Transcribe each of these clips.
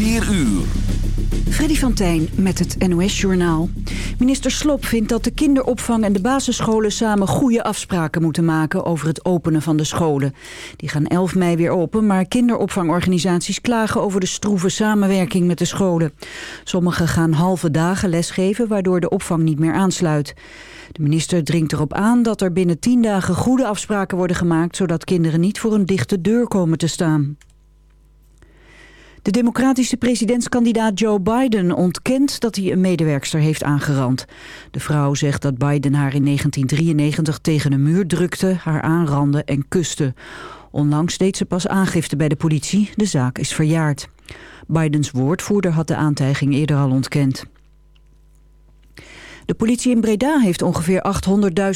4 uur. Freddy van Tijn met het NOS-journaal. Minister Slop vindt dat de kinderopvang en de basisscholen samen goede afspraken moeten maken over het openen van de scholen. Die gaan 11 mei weer open, maar kinderopvangorganisaties klagen over de stroeve samenwerking met de scholen. Sommigen gaan halve dagen lesgeven, waardoor de opvang niet meer aansluit. De minister dringt erop aan dat er binnen 10 dagen goede afspraken worden gemaakt, zodat kinderen niet voor een dichte deur komen te staan. De democratische presidentskandidaat Joe Biden ontkent dat hij een medewerkster heeft aangerand. De vrouw zegt dat Biden haar in 1993 tegen een muur drukte, haar aanrandde en kuste. Onlangs deed ze pas aangifte bij de politie. De zaak is verjaard. Bidens woordvoerder had de aantijging eerder al ontkend. De politie in Breda heeft ongeveer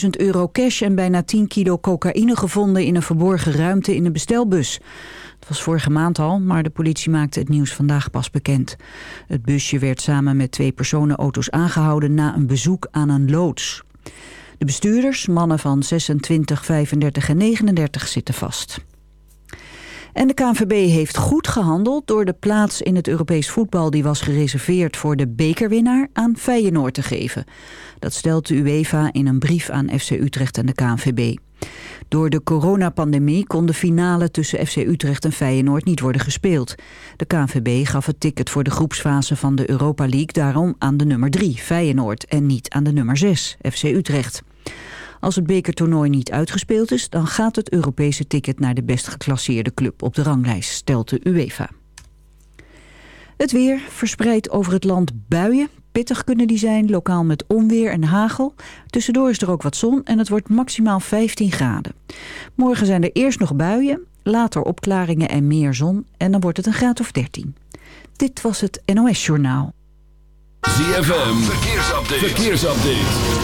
800.000 euro cash en bijna 10 kilo cocaïne gevonden in een verborgen ruimte in een bestelbus. Het was vorige maand al, maar de politie maakte het nieuws vandaag pas bekend. Het busje werd samen met twee personenauto's aangehouden na een bezoek aan een loods. De bestuurders, mannen van 26, 35 en 39, zitten vast. En de KNVB heeft goed gehandeld door de plaats in het Europees voetbal... die was gereserveerd voor de bekerwinnaar aan Feyenoord te geven. Dat stelt de UEFA in een brief aan FC Utrecht en de KNVB. Door de coronapandemie kon de finale tussen FC Utrecht en Feyenoord niet worden gespeeld. De KNVB gaf het ticket voor de groepsfase van de Europa League daarom aan de nummer 3, Feyenoord, en niet aan de nummer 6, FC Utrecht. Als het bekertoernooi niet uitgespeeld is, dan gaat het Europese ticket naar de best geclasseerde club op de ranglijst, stelt de UEFA. Het weer verspreidt over het land buien. Pittig kunnen die zijn, lokaal met onweer en hagel. Tussendoor is er ook wat zon en het wordt maximaal 15 graden. Morgen zijn er eerst nog buien, later opklaringen en meer zon... en dan wordt het een graad of 13. Dit was het NOS Journaal. ZFM, verkeersupdate. verkeersupdate.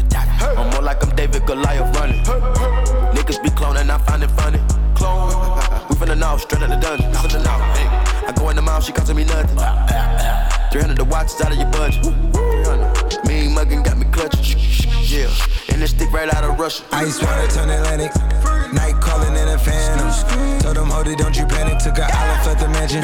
I'm more like I'm David Goliath running. Niggas be cloning, I find it funny. Clone. We finna know, straight out the dungeon. Finna. Hey. I go in the mouth, she costing me nothing. 300 the watch is out of your budget. 300. Mean muggin' got me clutching. Yeah. And this stick right out of Russia. Ice water turn Atlantic. Night calling in a phantom. Told them, hold it, don't you panic. Took a island, left the mansion.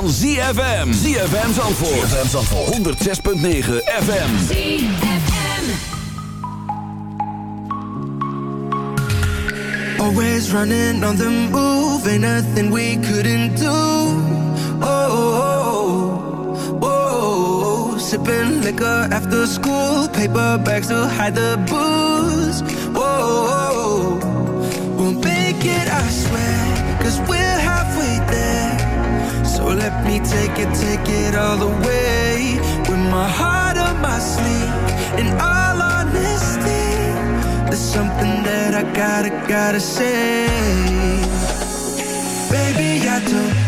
Van ZFM. ZFM Zandvoort. ZFM Zandvoort. 106.9 FM. ZFM. Always running on the move, ain't nothing we couldn't do. Oh, oh, oh, sipping liquor after school, paper bags to hide the booze. Let me take it, take it all away With my heart on my sleeve In all honesty There's something that I gotta, gotta say. Baby, I don't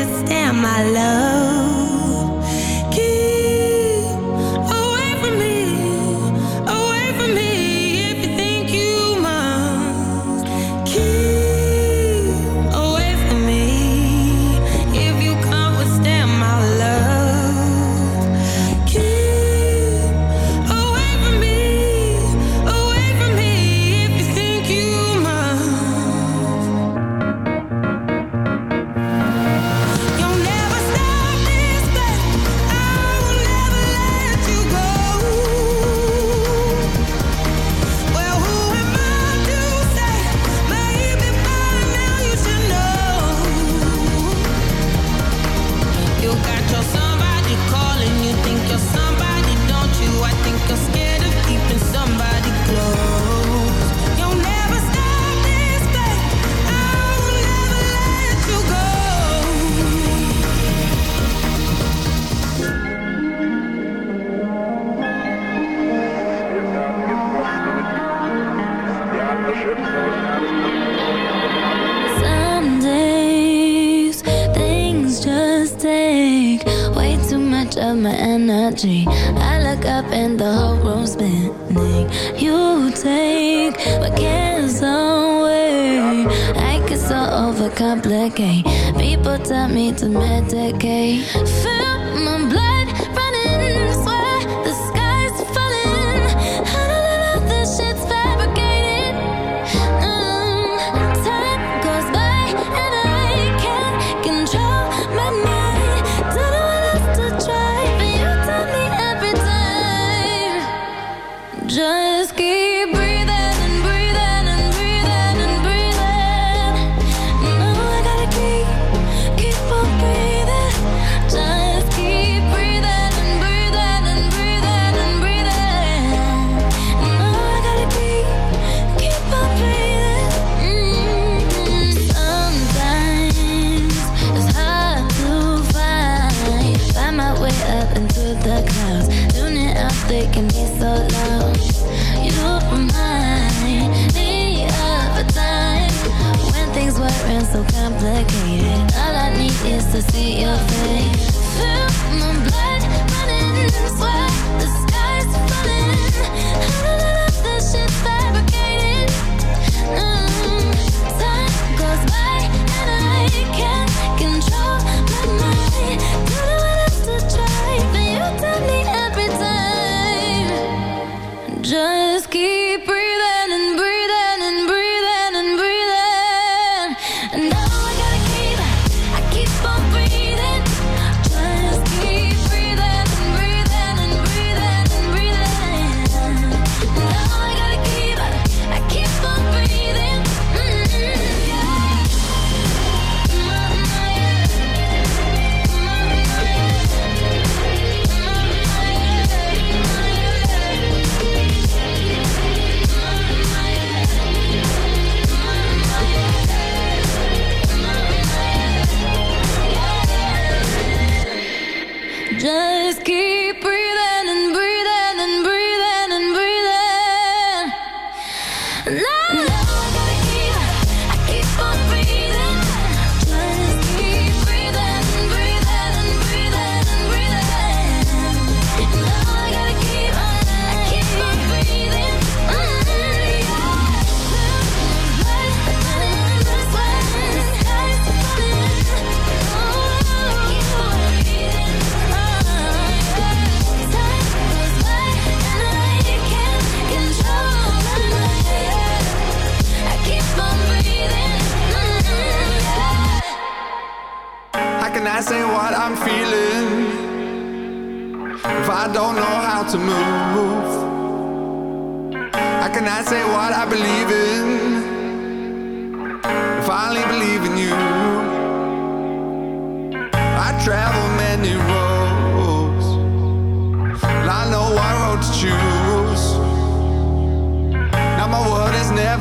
understand my love.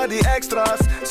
zoekend naar die extra's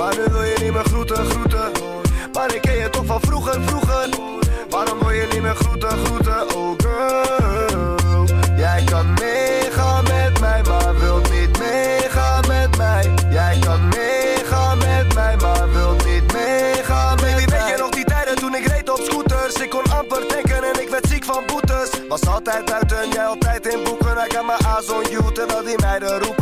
Maar nu wil je niet meer groeten, groeten. Maar ik ken je toch van vroeger, vroeger. Waarom wil je niet meer groeten, groeten, oh girl. Jij kan meegaan met mij, maar wilt niet meegaan met mij. Jij kan meegaan met mij, maar wilt niet meegaan met mij. Weet je nog die tijden toen ik reed op scooters? Ik kon amper denken en ik werd ziek van boetes. Was altijd buiten, jij altijd in boeken. I got my eyes on you, terwijl die meiden roepen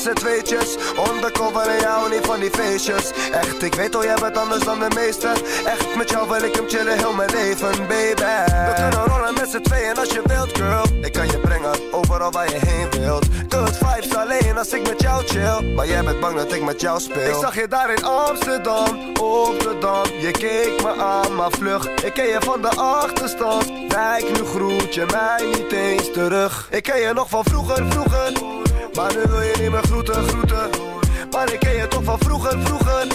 z'n tweetjes, undercover en jou niet van die feestjes. Echt, ik weet al, jij bent anders dan de meesten. Echt, met jou wil ik hem chillen heel mijn leven, baby. We kunnen rollen met z'n tweeën als je wilt, girl. Ik kan je brengen, overal waar je heen wilt. Good vibes alleen als ik met jou chill. Maar jij bent bang dat ik met jou speel. Ik zag je daar in Amsterdam, op de Je keek me aan, maar vlug. Ik ken je van de achterstand. Kijk, nu groet je mij niet eens terug. Ik ken je nog van vroeger, vroeger Maar nu wil je niet meer groeten, groeten? Maar ik ken je toch van vroeger, vroeger.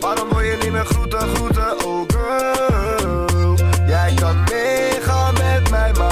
Waarom wil je niet meer groeten, groeten, oh girl. Jij kan meegaan met mij, maar